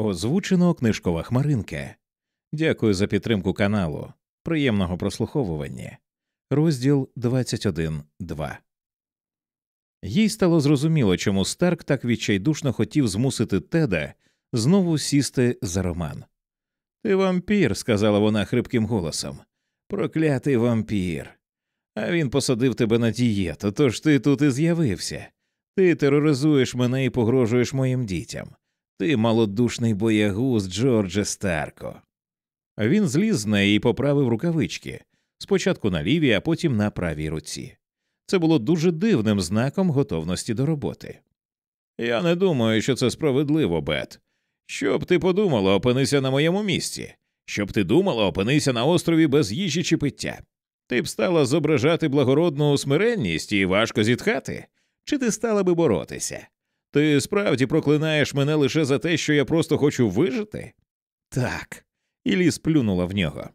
Озвучено книжкова хмаринка. Дякую за підтримку каналу. Приємного прослуховування. Розділ 21.2 Їй стало зрозуміло, чому Старк так відчайдушно хотів змусити Теда знову сісти за роман. Ти вампір, сказала вона хрипким голосом. Проклятий вампір. А він посадив тебе на дієту, тож ти тут і з'явився. Ти тероризуєш мене і погрожуєш моїм дітям. Ти малодушний боягуз, Джордже Старко. Він зліз з неї і поправив рукавички спочатку на лівій, а потім на правій руці. Це було дуже дивним знаком готовності до роботи. Я не думаю, що це справедливо, Бет. Щоб ти подумала, опинися на моєму місці. Щоб ти думала, опинися на острові без їжі чи пиття. Ти б стала зображати благородну смиренність і важко зітхати, чи ти стала би боротися? Ти справді проклинаєш мене лише за те, що я просто хочу вижити? Так. І ліс плюнула в нього.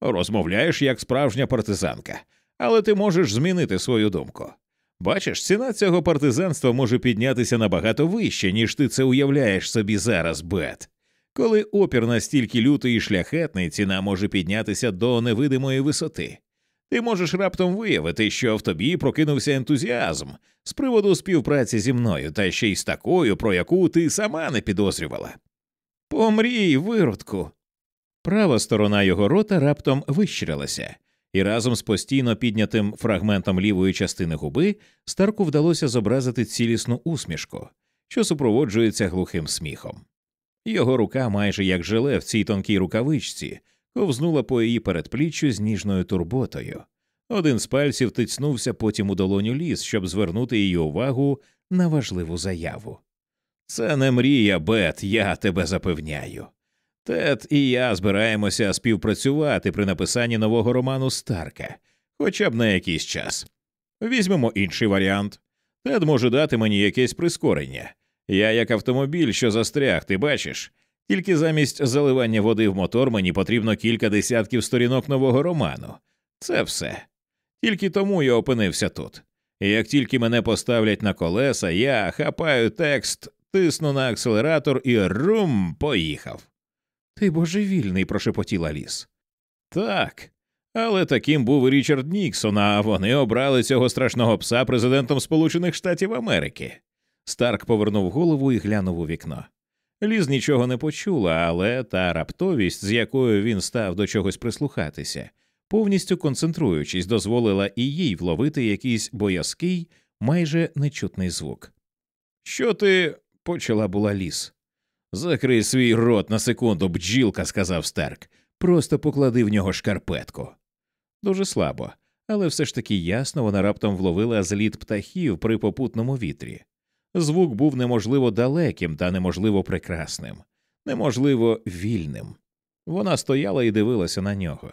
Розмовляєш як справжня партизанка, але ти можеш змінити свою думку. Бачиш, ціна цього партизанства може піднятися набагато вище, ніж ти це уявляєш собі зараз, Бет. Коли опір настільки лютий і шляхетний, ціна може піднятися до невидимої висоти. Ти можеш раптом виявити, що в тобі прокинувся ентузіазм з приводу співпраці зі мною, та ще й з такою, про яку ти сама не підозрювала. Помрій, виродку. Права сторона його рота раптом вищирилася, і разом з постійно піднятим фрагментом лівої частини губи Старку вдалося зобразити цілісну усмішку, що супроводжується глухим сміхом. Його рука, майже як желе в цій тонкій рукавичці, ковзнула по її передпліччю з ніжною турботою. Один з пальців тицнувся потім у долоню ліс, щоб звернути її увагу на важливу заяву. Це не мрія, Бет, я тебе запевняю. Тед і я збираємося співпрацювати при написанні нового роману Старка, хоча б на якийсь час. Візьмемо інший варіант. Тед може дати мені якесь прискорення. Я як автомобіль, що застряг, ти бачиш, тільки замість заливання води в мотор мені потрібно кілька десятків сторінок нового роману. Це все. Тільки тому я опинився тут. І як тільки мене поставлять на колеса, я хапаю текст, тисну на акселератор і рум, поїхав. Ти божевільний, прошепотіла ліс. Так. Але таким був і Річард Ніксон, а вони обрали цього страшного пса президентом Сполучених Штатів Америки. Старк повернув голову і глянув у вікно. Ліз нічого не почула, але та раптовість, з якою він став до чогось прислухатися, повністю концентруючись, дозволила і їй вловити якийсь боязкий, майже нечутний звук. Що ти. почала була ліс. Закрий свій рот на секунду, бджілка, сказав Старк. Просто поклади в нього шкарпетку. Дуже слабо, але все ж таки ясно вона раптом вловила зліт птахів при попутному вітрі. Звук був неможливо далеким та неможливо прекрасним, неможливо вільним. Вона стояла і дивилася на нього.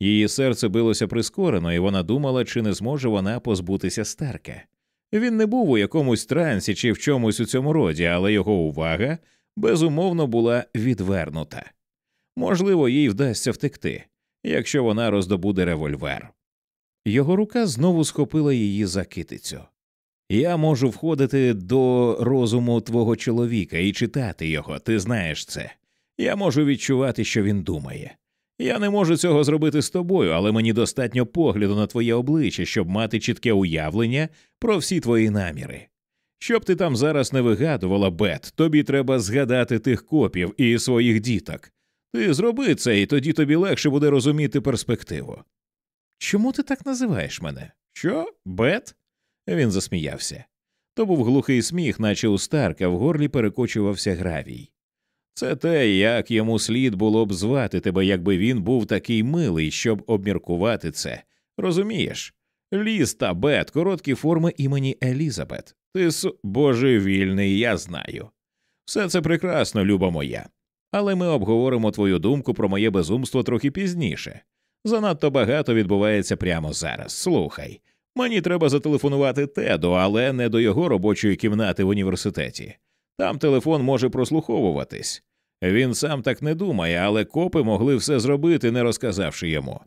Її серце билося прискорено, і вона думала, чи не зможе вона позбутися Старка. Він не був у якомусь трансі чи в чомусь у цьому роді, але його увага безумовно була відвернута. Можливо, їй вдасться втекти, якщо вона роздобуде револьвер. Його рука знову схопила її за китицю. Я можу входити до розуму твого чоловіка і читати його, ти знаєш це. Я можу відчувати, що він думає. Я не можу цього зробити з тобою, але мені достатньо погляду на твоє обличчя, щоб мати чітке уявлення про всі твої наміри. Щоб ти там зараз не вигадувала, Бет, тобі треба згадати тих копів і своїх діток. Ти зроби це, і тоді тобі легше буде розуміти перспективу. Чому ти так називаєш мене? Що, Бет? Він засміявся. То був глухий сміх, наче у Старка в горлі перекочувався гравій. Це те, як йому слід було б звати тебе, якби він був такий милий, щоб обміркувати це. Розумієш? Ліс та Бет, короткі форми імені Елізабет. Ти с божевільний, я знаю. Все це прекрасно, люба моя. Але ми обговоримо твою думку про моє безумство трохи пізніше. Занадто багато відбувається прямо зараз. Слухай, мені треба зателефонувати Теду, але не до його робочої кімнати в університеті. Там телефон може прослуховуватись. Він сам так не думає, але копи могли все зробити, не розказавши йому.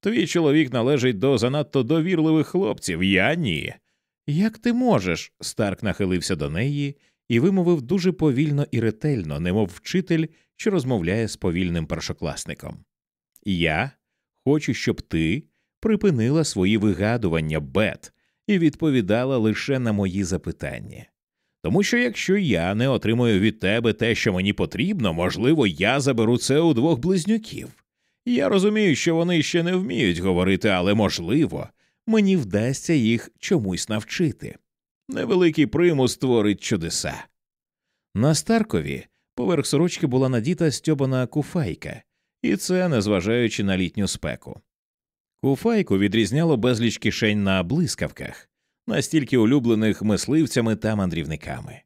Твій чоловік належить до занадто довірливих хлопців, я ні. Як ти можеш? Старк нахилився до неї і вимовив дуже повільно і ретельно, немов вчитель, що розмовляє з повільним першокласником. Я хочу, щоб ти припинила свої вигадування, Бет, і відповідала лише на мої запитання. Тому що якщо я не отримую від тебе те, що мені потрібно, можливо, я заберу це у двох близнюків. Я розумію, що вони ще не вміють говорити, але можливо, мені вдасться їх чомусь навчити. Невеликий примус творить чудеса. На Старкові поверх сорочки була надіта стьобана куфайка, і це незважаючи на літню спеку. Куфайку відрізняло безліч кишень на блискавках, настільки улюблених мисливцями та мандрівниками.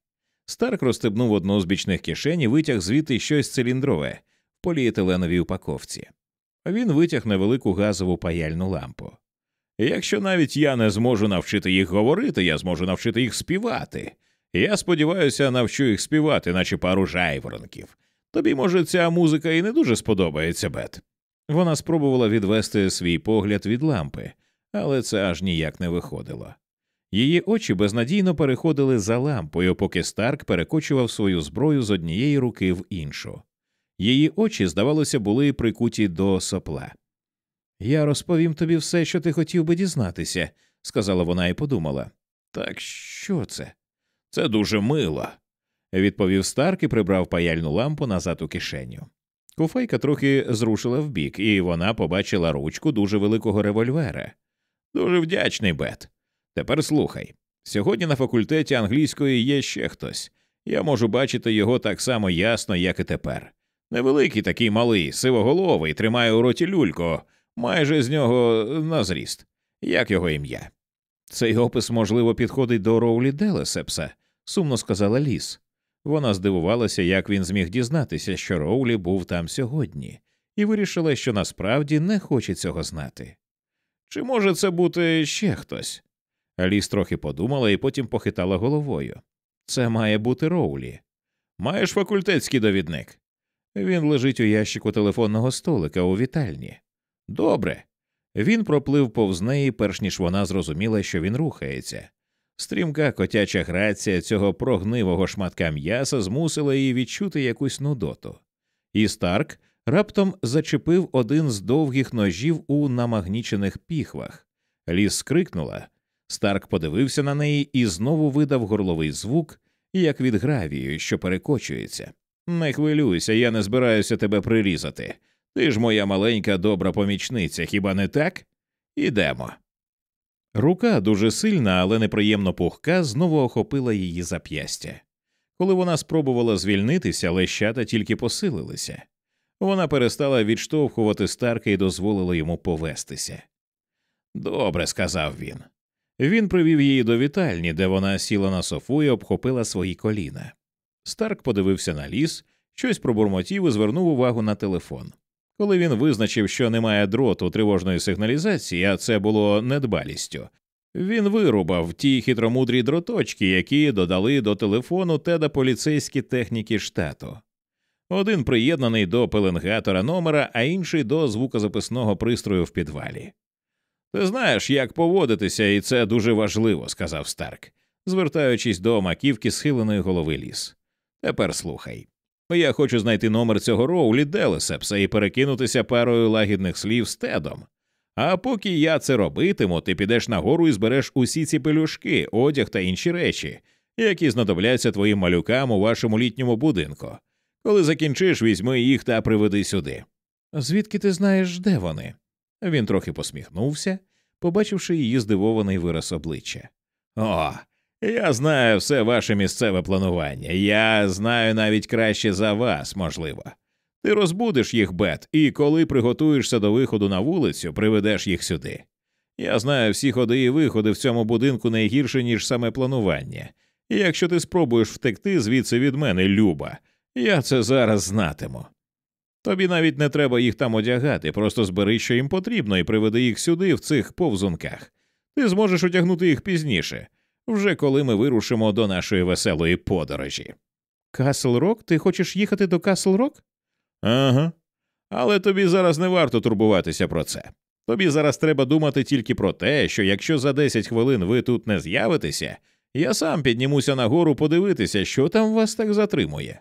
Старк розстебнув одну з бічних кишень і витяг звідти щось циліндрове в поліетиленовій упаковці. Він витяг невелику газову паяльну лампу. Якщо навіть я не зможу навчити їх говорити, я зможу навчити їх співати. Я сподіваюся, навчу їх співати, наче пару жайворонків. Тобі, може, ця музика і не дуже сподобається, Бет. Вона спробувала відвести свій погляд від лампи, але це аж ніяк не виходило. Її очі безнадійно переходили за лампою, поки Старк перекочував свою зброю з однієї руки в іншу. Її очі, здавалося, були прикуті до сопла. Я розповім тобі все, що ти хотів би дізнатися, сказала вона і подумала. Так що це? Це дуже мило, відповів Старк і прибрав паяльну лампу назад у кишеню. Куфайка трохи зрушила вбік, і вона побачила ручку дуже великого револьвера. Дуже вдячний, Бет. Тепер слухай. Сьогодні на факультеті англійської є ще хтось. Я можу бачити його так само ясно, як і тепер. Невеликий такий малий, сивоголовий, тримає у роті люлько, майже з нього на зріст. Як його ім'я? Цей опис, можливо, підходить до Роулі Делесепса, сумно сказала Ліс. Вона здивувалася, як він зміг дізнатися, що Роулі був там сьогодні, і вирішила, що насправді не хоче цього знати. Чи може це бути ще хтось? Ліс трохи подумала і потім похитала головою. Це має бути Роулі. Маєш факультетський довідник. Він лежить у ящику телефонного столика у вітальні. Добре. Він проплив повз неї, перш ніж вона зрозуміла, що він рухається. Стрімка котяча грація цього прогнивого шматка м'яса змусила її відчути якусь нудоту. І Старк раптом зачепив один з довгих ножів у намагнічених піхвах. Ліс скрикнула. Старк подивився на неї і знову видав горловий звук, як від гравію, що перекочується. Не хвилюйся, я не збираюся тебе прирізати. Ти ж моя маленька добра помічниця, хіба не так? Ідемо. Рука дуже сильна, але неприємно пухка, знову охопила її зап'ястя. Коли вона спробувала звільнитися, лещата тільки посилилися. Вона перестала відштовхувати Старка і дозволила йому повестися. Добре, сказав він. Він привів її до вітальні, де вона сіла на софу і обхопила свої коліна. Старк подивився на ліс, щось пробурмотів і звернув увагу на телефон. Коли він визначив, що немає дроту тривожної сигналізації, а це було недбалістю, він вирубав ті хитромудрі дроточки, які додали до телефону теда поліцейські техніки штату. Один приєднаний до пеленгатора номера, а інший до звукозаписного пристрою в підвалі. Ти знаєш, як поводитися, і це дуже важливо, сказав Старк, звертаючись до маківки схиленої голови ліс. Тепер слухай. Я хочу знайти номер цього Роулі Делесепса і перекинутися парою лагідних слів з тедом. А поки я це робитиму, ти підеш нагору і збереш усі ці пелюшки, одяг та інші речі, які знадобляться твоїм малюкам у вашому літньому будинку. Коли закінчиш, візьми їх та приведи сюди. Звідки ти знаєш, де вони? Він трохи посміхнувся, побачивши її здивований вираз обличчя. О, я знаю все ваше місцеве планування. Я знаю навіть краще за вас, можливо. Ти розбудиш їх, Бет, і коли приготуєшся до виходу на вулицю, приведеш їх сюди. Я знаю всі ходи і виходи в цьому будинку найгірше, ніж саме планування. І якщо ти спробуєш втекти звідси від мене, Люба, я це зараз знатиму. Тобі навіть не треба їх там одягати, просто збери, що їм потрібно, і приведи їх сюди, в цих повзунках. Ти зможеш одягнути їх пізніше, вже коли ми вирушимо до нашої веселої подорожі. Касл Рок? Ти хочеш їхати до Касл Рок? Ага. Але тобі зараз не варто турбуватися про це. Тобі зараз треба думати тільки про те, що якщо за 10 хвилин ви тут не з'явитеся, Я сам піднімуся нагору подивитися, що там вас так затримує.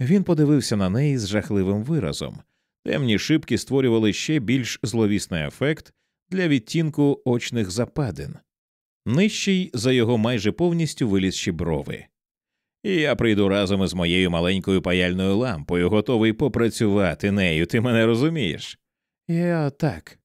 Він подивився на неї з жахливим виразом. Темні шибки створювали ще більш зловісний ефект для відтінку очних западин. Нижчий за його майже повністю вилізші брови. І я прийду разом із моєю маленькою паяльною лампою, готовий попрацювати нею, ти мене розумієш? Я так.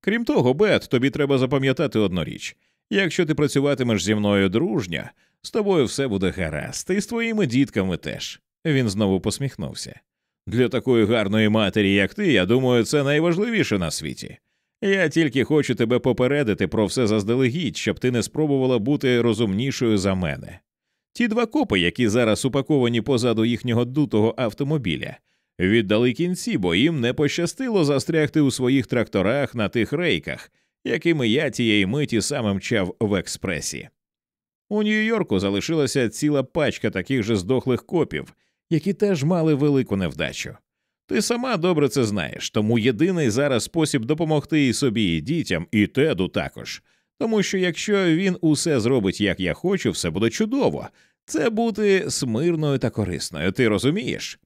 Крім того, Бет, тобі треба запам'ятати одну річ якщо ти працюватимеш зі мною дружньо, з тобою все буде гаразд, і з твоїми дітками теж. Він знову посміхнувся. Для такої гарної матері, як ти, я думаю, це найважливіше на світі. Я тільки хочу тебе попередити про все заздалегідь, щоб ти не спробувала бути розумнішою за мене. Ті два копи, які зараз упаковані позаду їхнього дутого автомобіля, віддали кінці, бо їм не пощастило застрягти у своїх тракторах на тих рейках, якими я тієї миті саме мчав в експресі. У Нью-Йорку залишилася ціла пачка таких же здохлих копів, які теж мали велику невдачу. Ти сама добре це знаєш, тому єдиний зараз спосіб допомогти і собі, і дітям, і теду також. Тому що якщо він усе зробить, як я хочу, все буде чудово. Це бути смирною та корисною, ти розумієш?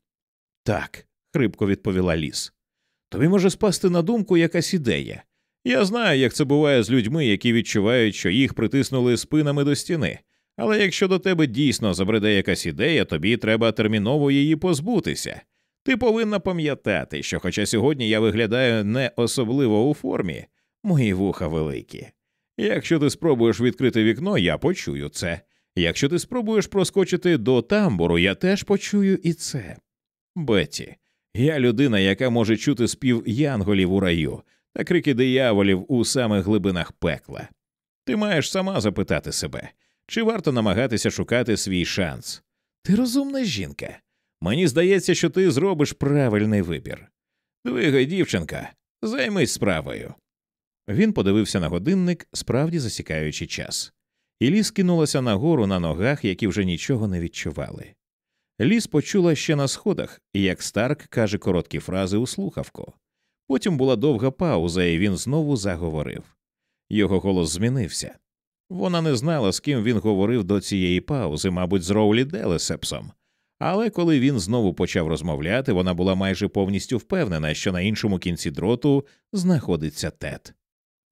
Так, хрипко відповіла ліс. Тобі може спасти на думку якась ідея. Я знаю, як це буває з людьми, які відчувають, що їх притиснули спинами до стіни. Але якщо до тебе дійсно забреде якась ідея, тобі треба терміново її позбутися. Ти повинна пам'ятати, що, хоча сьогодні я виглядаю не особливо у формі, мої вуха великі. Якщо ти спробуєш відкрити вікно, я почую це. Якщо ти спробуєш проскочити до тамбуру, я теж почую і це. Бетті, я людина, яка може чути спів янголів у раю та крики дияволів у самих глибинах пекла. Ти маєш сама запитати себе, чи варто намагатися шукати свій шанс. Ти розумна жінка. Мені здається, що ти зробиш правильний вибір. Двигай, дівчинка, займись справою. Він подивився на годинник, справді засікаючи час, і ліс кинулася нагору на ногах, які вже нічого не відчували. Ліс почула ще на сходах, як Старк каже короткі фрази у слухавку. Потім була довга пауза, і він знову заговорив. Його голос змінився. Вона не знала, з ким він говорив до цієї паузи, мабуть, з Роулі Делесепсом. Але коли він знову почав розмовляти, вона була майже повністю впевнена, що на іншому кінці дроту знаходиться тет.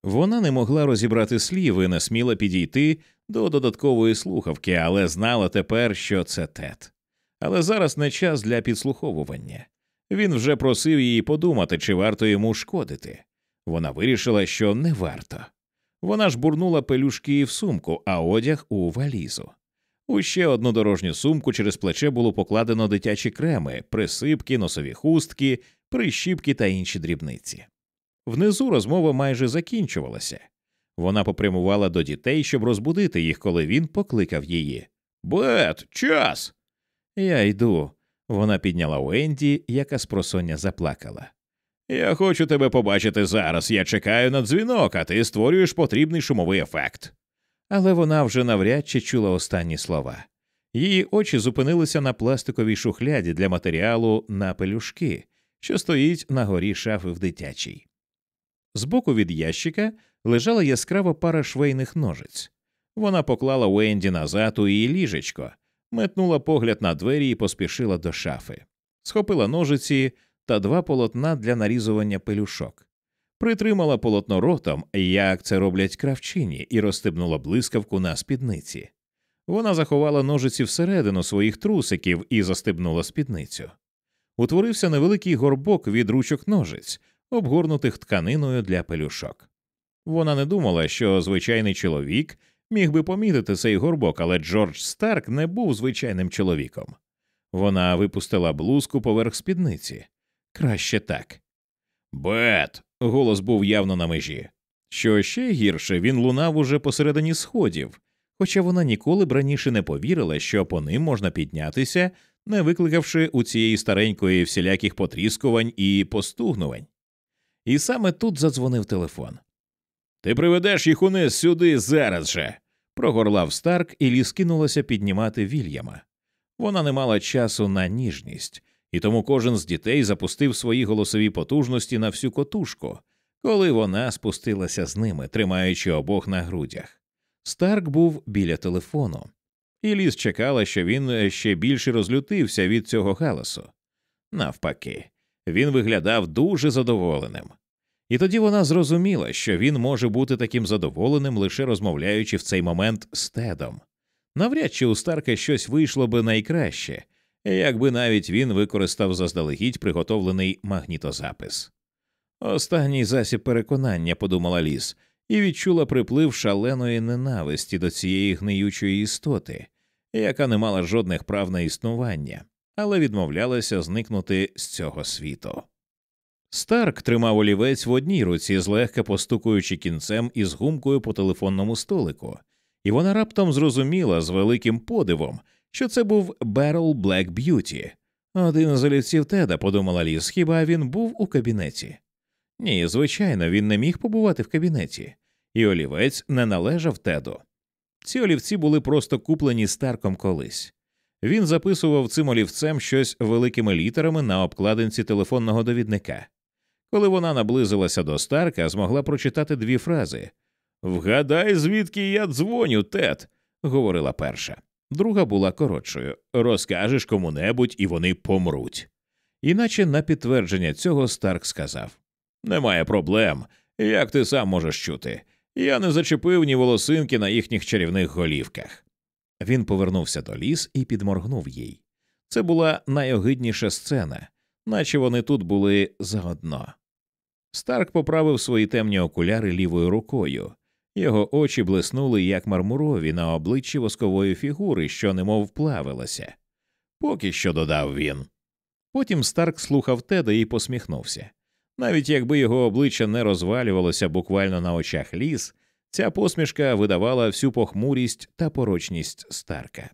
Вона не могла розібрати слів і не сміла підійти до додаткової слухавки, але знала тепер, що це тет. Але зараз не час для підслуховування. Він вже просив її подумати, чи варто йому шкодити. Вона вирішила, що не варто. Вона ж бурнула пелюшки в сумку, а одяг у валізу. У ще одну дорожню сумку через плече було покладено дитячі креми, присипки, носові хустки, прищіпки та інші дрібниці. Внизу розмова майже закінчувалася. Вона попрямувала до дітей, щоб розбудити їх, коли він покликав її. Бет, час. Я йду. Вона підняла Уенді, яка з просоння заплакала. Я хочу тебе побачити зараз. Я чекаю на дзвінок, а ти створюєш потрібний шумовий ефект. Але вона вже навряд чи чула останні слова. Її очі зупинилися на пластиковій шухляді для матеріалу на пелюшки, що стоїть на горі шафи в дитячій. Збоку від ящика лежала яскрава пара швейних ножиць. Вона поклала Уенді назад у її ліжечко, метнула погляд на двері і поспішила до шафи, схопила ножиці та два полотна для нарізування пелюшок, притримала полотно ротом, як це роблять кравчині, і розстебнула блискавку на спідниці. Вона заховала ножиці всередину своїх трусиків і застебнула спідницю. Утворився невеликий горбок від ручок ножиць, обгорнутих тканиною для пелюшок. Вона не думала, що звичайний чоловік міг би помітити цей горбок, але Джордж Старк не був звичайним чоловіком. Вона випустила блузку поверх спідниці. Краще так. Бет. Голос був явно на межі. Що ще гірше, він лунав уже посередині сходів, хоча вона ніколи б раніше не повірила, що по ним можна піднятися, не викликавши у цієї старенької всіляких потріскувань і постугнувань. І саме тут задзвонив телефон. Ти приведеш їх униз сюди зараз же. прогорлав Старк, і ліс кинулася піднімати Вільяма. Вона не мала часу на ніжність, і тому кожен з дітей запустив свої голосові потужності на всю котушку, коли вона спустилася з ними, тримаючи обох на грудях. Старк був біля телефону, і ліс чекала, що він ще більше розлютився від цього галасу. Навпаки, він виглядав дуже задоволеним. І тоді вона зрозуміла, що він може бути таким задоволеним, лише розмовляючи в цей момент з Тедом. Навряд чи у Старка щось вийшло би найкраще, якби навіть він використав заздалегідь приготовлений магнітозапис. Останній засіб переконання, подумала ліс, і відчула приплив шаленої ненависті до цієї гниючої істоти, яка не мала жодних прав на існування, але відмовлялася зникнути з цього світу. Старк тримав олівець в одній руці, злегка постукуючи кінцем із гумкою по телефонному столику, і вона раптом зрозуміла з великим подивом, що це був Берол Блек Б'юті. Один з олівців Теда, подумала Ліз, хіба він був у кабінеті? Ні, звичайно, він не міг побувати в кабінеті, і олівець не належав Теду. Ці олівці були просто куплені Старком колись. Він записував цим олівцем щось великими літерами на обкладинці телефонного довідника. Коли вона наблизилася до Старка, змогла прочитати дві фрази Вгадай, звідки я дзвоню, Тед, говорила перша. Друга була коротшою розкажеш кому-небудь, і вони помруть. Іначе на підтвердження цього Старк сказав Немає проблем. Як ти сам можеш чути? Я не зачепив ні волосинки на їхніх чарівних голівках. Він повернувся до ліс і підморгнув їй. Це була найогидніша сцена, наче вони тут були заодно. Старк поправив свої темні окуляри лівою рукою. Його очі блиснули, як мармурові на обличчі воскової фігури, що немов плавилася. Поки що додав він. Потім Старк слухав Теда і посміхнувся. Навіть якби його обличчя не розвалювалося буквально на очах Ліз, ця посмішка видавала всю похмурість та порочність Старка.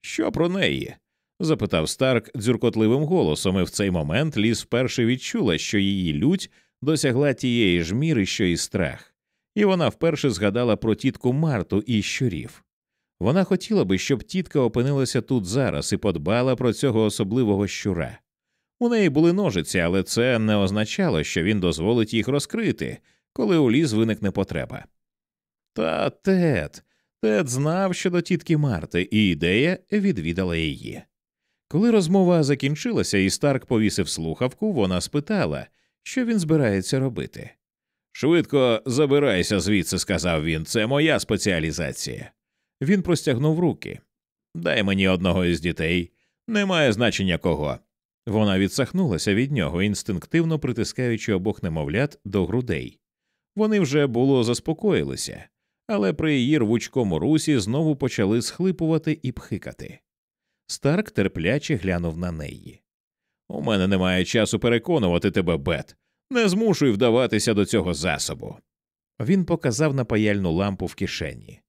Що про неї? запитав Старк дзюркотливим голосом, і в цей момент Ліз вперше відчула, що її лють досягла тієї ж міри, що і страх, і вона вперше згадала про тітку Марту і щурів. Вона хотіла би, щоб тітка опинилася тут зараз і подбала про цього особливого щура. У неї були ножиці, але це не означало, що він дозволить їх розкрити, коли у ліс виникне потреба. Та Тед, Тед знав щодо тітки Марти, і ідея відвідала її. Коли розмова закінчилася, і Старк повісив слухавку, вона спитала, що він збирається робити. Швидко забирайся звідси, сказав він, це моя спеціалізація. Він простягнув руки. Дай мені одного із дітей, немає значення кого. Вона відсахнулася від нього, інстинктивно притискаючи обох немовлят до грудей. Вони вже було заспокоїлися, але при її рвучкому русі знову почали схлипувати і пхикати. Старк терпляче глянув на неї. У мене немає часу переконувати тебе, Бет. Не змушуй вдаватися до цього засобу. Він показав на паяльну лампу в кишені.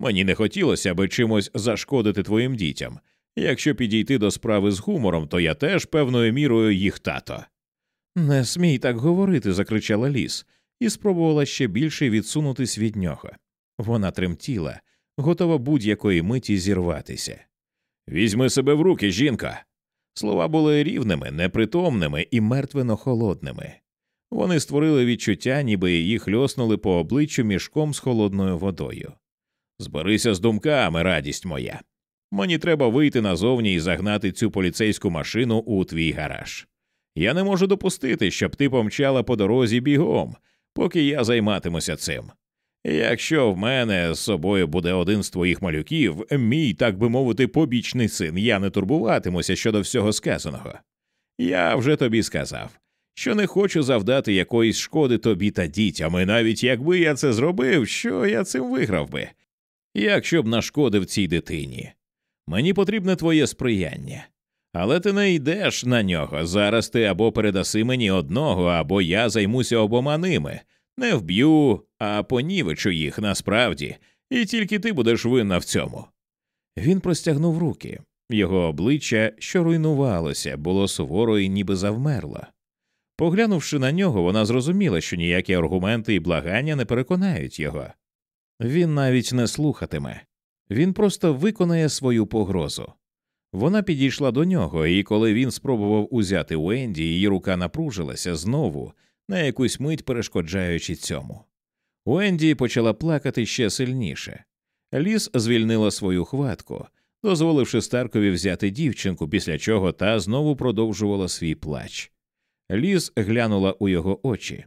Мені не хотілося би чимось зашкодити твоїм дітям. Якщо підійти до справи з гумором, то я теж певною мірою їх тато. Не смій так говорити, закричала ліс, і спробувала ще більше відсунутись від нього. Вона тремтіла, готова будь-якої миті зірватися. Візьми себе в руки, жінка. Слова були рівними, непритомними і мертвено холодними. Вони створили відчуття, ніби її хльоснули по обличчю мішком з холодною водою. Зберися з думками, радість моя. Мені треба вийти назовні і загнати цю поліцейську машину у твій гараж. Я не можу допустити, щоб ти помчала по дорозі бігом, поки я займатимуся цим. Якщо в мене з собою буде один з твоїх малюків, мій, так би мовити, побічний син, я не турбуватимуся щодо всього сказаного. Я вже тобі сказав, що не хочу завдати якоїсь шкоди тобі та дітям, і навіть якби я це зробив, що я цим виграв би, якщо б нашкодив цій дитині. Мені потрібне твоє сприяння. Але ти не йдеш на нього. Зараз ти або передаси мені одного, або я займуся обома ними. Не вб'ю, а понівечу їх насправді, і тільки ти будеш винна в цьому. Він простягнув руки. Його обличчя, що руйнувалося, було суворо і ніби завмерло. Поглянувши на нього, вона зрозуміла, що ніякі аргументи і благання не переконають його. Він навіть не слухатиме, він просто виконає свою погрозу. Вона підійшла до нього, і коли він спробував узяти Уенді, її рука напружилася знову, на якусь мить перешкоджаючи цьому. Уенді почала плакати ще сильніше. Ліс звільнила свою хватку, дозволивши Старкові взяти дівчинку, після чого та знову продовжувала свій плач. Ліс глянула у його очі.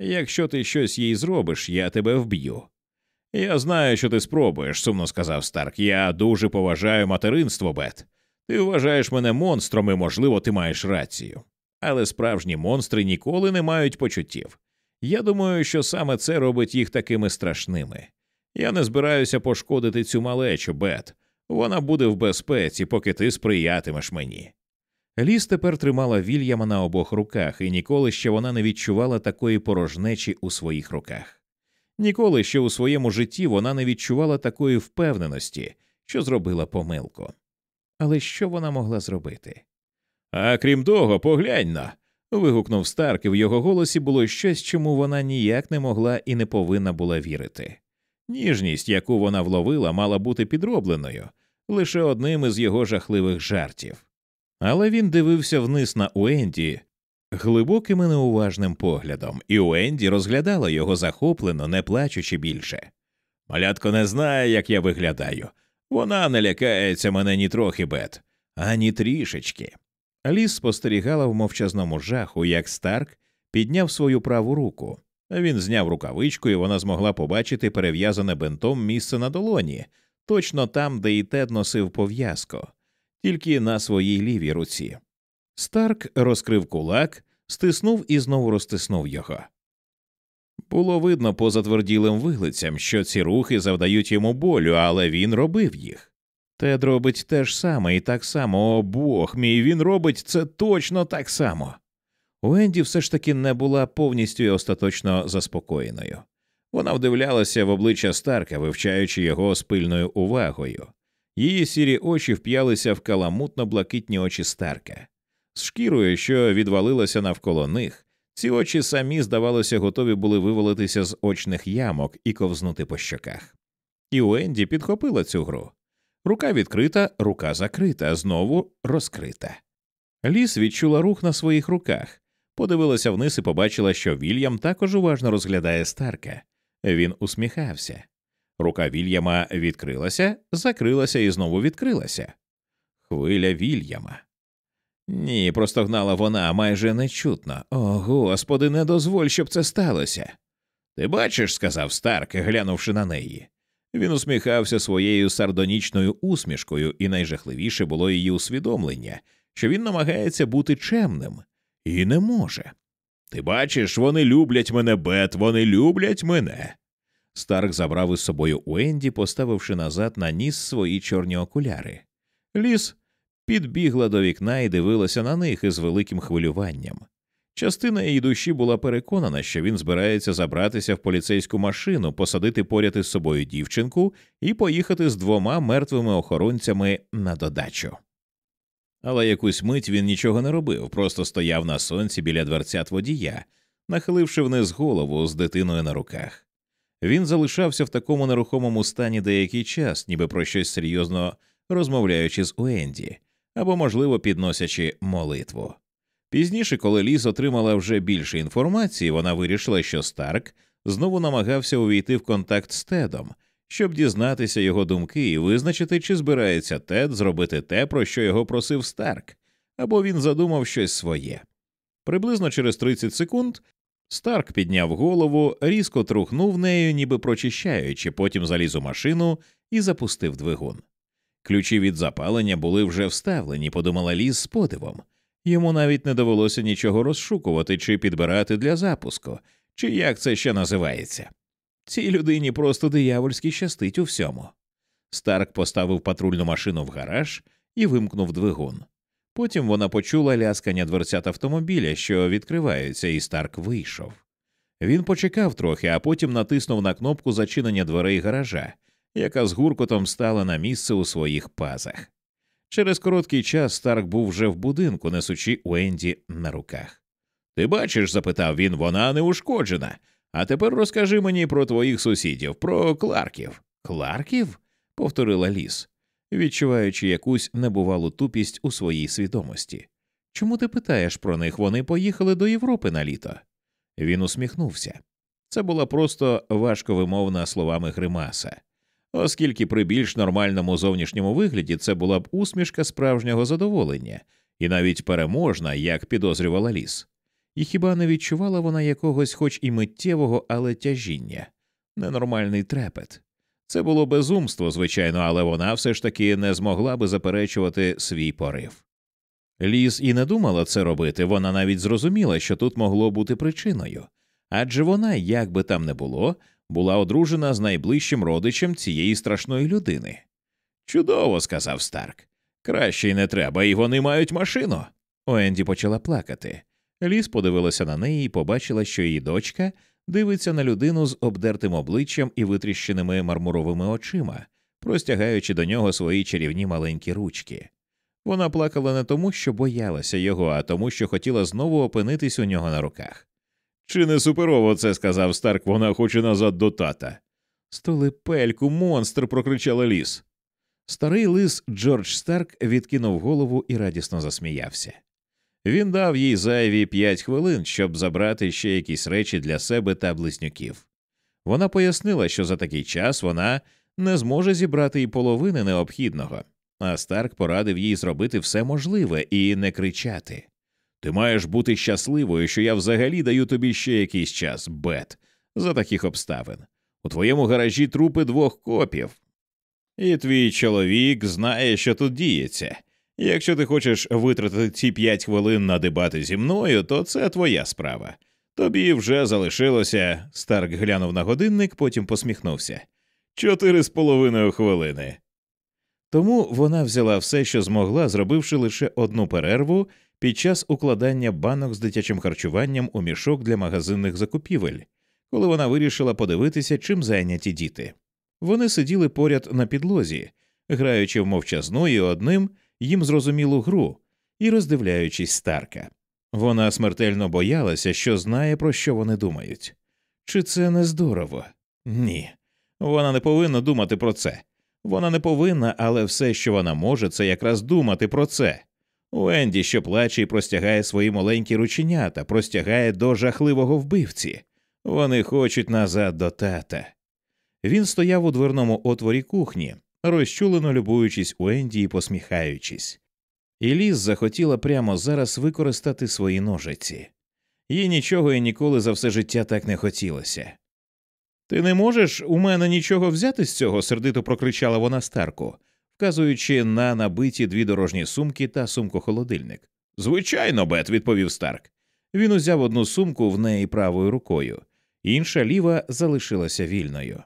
Якщо ти щось їй зробиш, я тебе вб'ю. Я знаю, що ти спробуєш, сумно сказав Старк. Я дуже поважаю материнство, Бет. Ти вважаєш мене монстром і, можливо, ти маєш рацію. Але справжні монстри ніколи не мають почуттів. Я думаю, що саме це робить їх такими страшними. Я не збираюся пошкодити цю малечу, Бет. Вона буде в безпеці, поки ти сприятимеш мені. Ліс тепер тримала Вільяма на обох руках, і ніколи ще вона не відчувала такої порожнечі у своїх руках. Ніколи ще у своєму житті вона не відчувала такої впевненості, що зробила помилку. Але що вона могла зробити? А крім того, поглянь на. вигукнув Старк, і в його голосі було щось, чому вона ніяк не могла і не повинна була вірити. Ніжність, яку вона вловила, мала бути підробленою лише одним із його жахливих жартів. Але він дивився вниз на Уенді глибоким і неуважним поглядом, і Уенді розглядала його захоплено, не плачучи більше. Малятко не знає, як я виглядаю. Вона не лякається мене ні трохи Бет, ані трішечки. Ліз спостерігала в мовчазному жаху, як Старк підняв свою праву руку. Він зняв рукавичку, і вона змогла побачити перев'язане бинтом місце на долоні, точно там, де і Тед носив пов'язку, тільки на своїй лівій руці. Старк розкрив кулак, стиснув і знову розтиснув його. Було видно по затверділим вилицям, що ці рухи завдають йому болю, але він робив їх. Тед робить те ж саме і так само, о Бог мій, він робить це точно так само. Уенді все ж таки не була повністю і остаточно заспокоєною. Вона вдивлялася в обличчя Старка, вивчаючи його з пильною увагою. Її сірі очі вп'ялися в каламутно блакитні очі Старка. З шкірою, що відвалилася навколо них, ці очі самі, здавалося, готові були вивалитися з очних ямок і ковзнути по щоках. І Уенді підхопила цю гру. Рука відкрита, рука закрита, знову розкрита. Ліс відчула рух на своїх руках, подивилася вниз і побачила, що Вільям також уважно розглядає Старка. Він усміхався. Рука Вільяма відкрилася, закрилася і знову відкрилася. Хвиля Вільяма. Ні, простогнала вона майже нечутно. О, господи, не дозволь, щоб це сталося. Ти бачиш, сказав Старк, глянувши на неї. Він усміхався своєю сардонічною усмішкою, і найжахливіше було її усвідомлення, що він намагається бути чемним і не може. Ти бачиш, вони люблять мене, Бет, вони люблять мене. Старк забрав із собою Уенді, поставивши назад на ніс свої чорні окуляри. Ліс підбігла до вікна і дивилася на них із великим хвилюванням. Частина її душі була переконана, що він збирається забратися в поліцейську машину, посадити поряд із собою дівчинку і поїхати з двома мертвими охоронцями на додачу. Але якусь мить він нічого не робив, просто стояв на сонці біля дверцят водія, нахиливши вниз голову з дитиною на руках. Він залишався в такому нерухомому стані деякий час, ніби про щось серйозно розмовляючи з Уенді, або, можливо, підносячи молитву. Пізніше, коли Ліз отримала вже більше інформації, вона вирішила, що Старк знову намагався увійти в контакт з Тедом, щоб дізнатися його думки і визначити, чи збирається Тед зробити те, про що його просив Старк, або він задумав щось своє. Приблизно через 30 секунд Старк підняв голову, різко трухнув нею, ніби прочищаючи, потім заліз у машину і запустив двигун. Ключі від запалення були вже вставлені, подумала Ліз з подивом. Йому навіть не довелося нічого розшукувати чи підбирати для запуску, чи як це ще називається. Цій людині просто диявольськи щастить у всьому. Старк поставив патрульну машину в гараж і вимкнув двигун. Потім вона почула ляскання дверцят автомобіля, що відкриваються, і Старк вийшов. Він почекав трохи, а потім натиснув на кнопку зачинення дверей гаража, яка з гуркотом стала на місце у своїх пазах. Через короткий час Старк був вже в будинку, несучи Уенді на руках. Ти бачиш, запитав він, вона не ушкоджена. А тепер розкажи мені про твоїх сусідів, про Кларків. Кларків? повторила ліс, відчуваючи якусь небувалу тупість у своїй свідомості. Чому ти питаєш про них? Вони поїхали до Європи на літо. Він усміхнувся. Це була просто важковимовна словами гримаса, оскільки при більш нормальному зовнішньому вигляді це була б усмішка справжнього задоволення і навіть переможна, як підозрювала ліс. І хіба не відчувала вона якогось, хоч і миттєвого, але тяжіння, ненормальний трепет. Це було безумство, звичайно, але вона все ж таки не змогла би заперечувати свій порив. Ліс і не думала це робити, вона навіть зрозуміла, що тут могло бути причиною, адже вона, як би там не було, була одружена з найближчим родичем цієї страшної людини. Чудово, сказав Старк. Краще й не треба, і вони мають машину. Оенді почала плакати. Ліс подивилася на неї і побачила, що її дочка дивиться на людину з обдертим обличчям і витріщеними мармуровими очима, простягаючи до нього свої чарівні маленькі ручки. Вона плакала не тому, що боялася його, а тому, що хотіла знову опинитись у нього на руках. Чи не суперово це сказав Старк, вона хоче назад до тата. Столипельку, монстр. прокричала ліс. Старий лис Джордж Старк відкинув голову і радісно засміявся. Він дав їй зайві п'ять хвилин, щоб забрати ще якісь речі для себе та близнюків. Вона пояснила, що за такий час вона не зможе зібрати і половини необхідного, а Старк порадив їй зробити все можливе і не кричати. Ти маєш бути щасливою, що я взагалі даю тобі ще якийсь час, Бет, за таких обставин. У твоєму гаражі трупи двох копів, і твій чоловік знає, що тут діється. Якщо ти хочеш витратити ці п'ять хвилин на дебати зі мною, то це твоя справа. Тобі вже залишилося. Старк глянув на годинник, потім посміхнувся. Чотири з половиною хвилини. Тому вона взяла все, що змогла, зробивши лише одну перерву під час укладання банок з дитячим харчуванням у мішок для магазинних закупівель, коли вона вирішила подивитися, чим зайняті діти. Вони сиділи поряд на підлозі, граючи в мовчазну і одним їм зрозумілу гру і роздивляючись Старка. Вона смертельно боялася, що знає, про що вони думають. Чи це не здорово? Ні. Вона не повинна думати про це. Вона не повинна, але все, що вона може, це якраз думати про це. У Енді, що плаче і простягає свої маленькі рученята, простягає до жахливого вбивці. Вони хочуть назад до тата. Він стояв у дверному отворі кухні, розчулено любуючись у Енді і посміхаючись. І Ліз захотіла прямо зараз використати свої ножиці. Їй нічого і ніколи за все життя так не хотілося. Ти не можеш у мене нічого взяти з цього? сердито прокричала вона старку, вказуючи на набиті дві дорожні сумки та сумку холодильник. Звичайно, Бет, відповів Старк. Він узяв одну сумку в неї правою рукою, інша ліва залишилася вільною.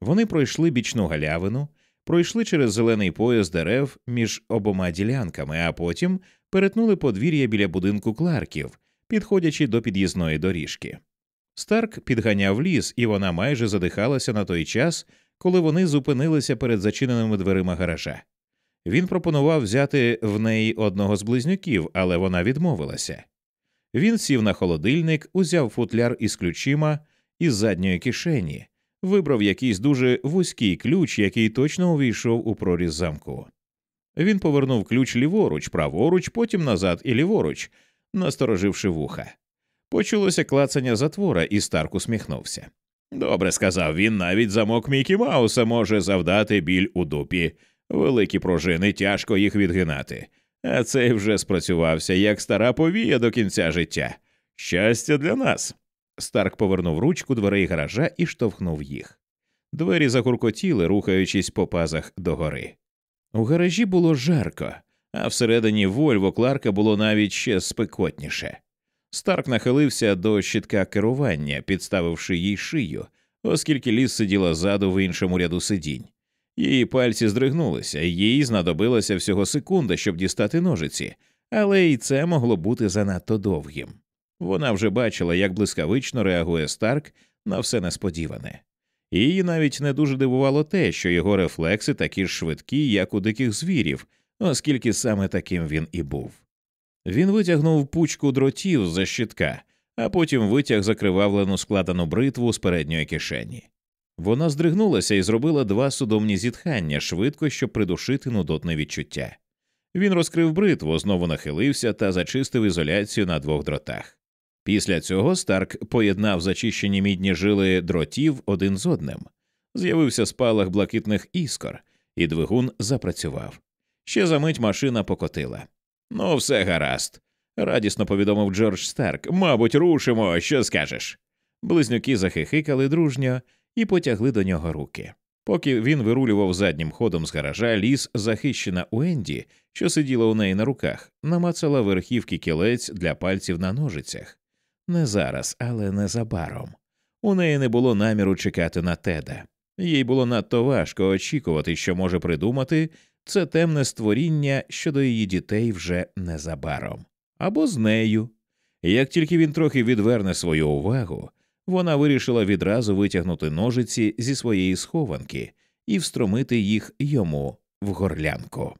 Вони пройшли бічну галявину, пройшли через зелений пояс дерев між обома ділянками, а потім перетнули подвір'я біля будинку Кларків, підходячи до під'їзної доріжки. Старк підганяв ліс, і вона майже задихалася на той час, коли вони зупинилися перед зачиненими дверима гаража. Він пропонував взяти в неї одного з близнюків, але вона відмовилася. Він сів на холодильник, узяв футляр із ключима із задньої кишені, вибрав якийсь дуже вузький ключ, який точно увійшов у проріз замку. Він повернув ключ ліворуч, праворуч, потім назад і ліворуч, настороживши вуха. Почулося клацання затвора, і Старк усміхнувся. Добре, сказав він, навіть замок Мікі Мауса може завдати біль у дупі. Великі пружини, тяжко їх відгинати. А цей вже спрацювався як стара повія до кінця життя. Щастя для нас. Старк повернув ручку дверей гаража і штовхнув їх. Двері загуркотіли, рухаючись по пазах догори. У гаражі було жарко, а всередині Вольво Кларка було навіть ще спекотніше. Старк нахилився до щитка керування, підставивши їй шию, оскільки ліс сиділа ззаду в іншому ряду сидінь. Її пальці здригнулися, їй знадобилася всього секунда, щоб дістати ножиці, але і це могло бути занадто довгим. Вона вже бачила, як блискавично реагує Старк на все несподіване. Її навіть не дуже дивувало те, що його рефлекси такі ж швидкі, як у диких звірів, оскільки саме таким він і був. Він витягнув пучку дротів за щитка, а потім витяг закривавлену складену бритву з передньої кишені. Вона здригнулася і зробила два судомні зітхання швидко, щоб придушити нудотне відчуття. Він розкрив бритву, знову нахилився та зачистив ізоляцію на двох дротах. Після цього Старк поєднав зачищені мідні жили дротів один з одним. З'явився спалах блакитних іскор, і двигун запрацював. Ще за мить машина покотила. Ну, все гаразд, радісно повідомив Джордж Старк. Мабуть, рушимо, що скажеш. Близнюки захихикали дружньо і потягли до нього руки. Поки він вирулював заднім ходом з гаража, ліс, захищена Уенді, що сиділа у неї на руках, намацала верхівки кілець для пальців на ножицях. Не зараз, але незабаром. У неї не було наміру чекати на теда. Їй було надто важко очікувати, що може придумати це темне створіння щодо її дітей вже незабаром. Або з нею. Як тільки він трохи відверне свою увагу, вона вирішила відразу витягнути ножиці зі своєї схованки і встромити їх йому в горлянку.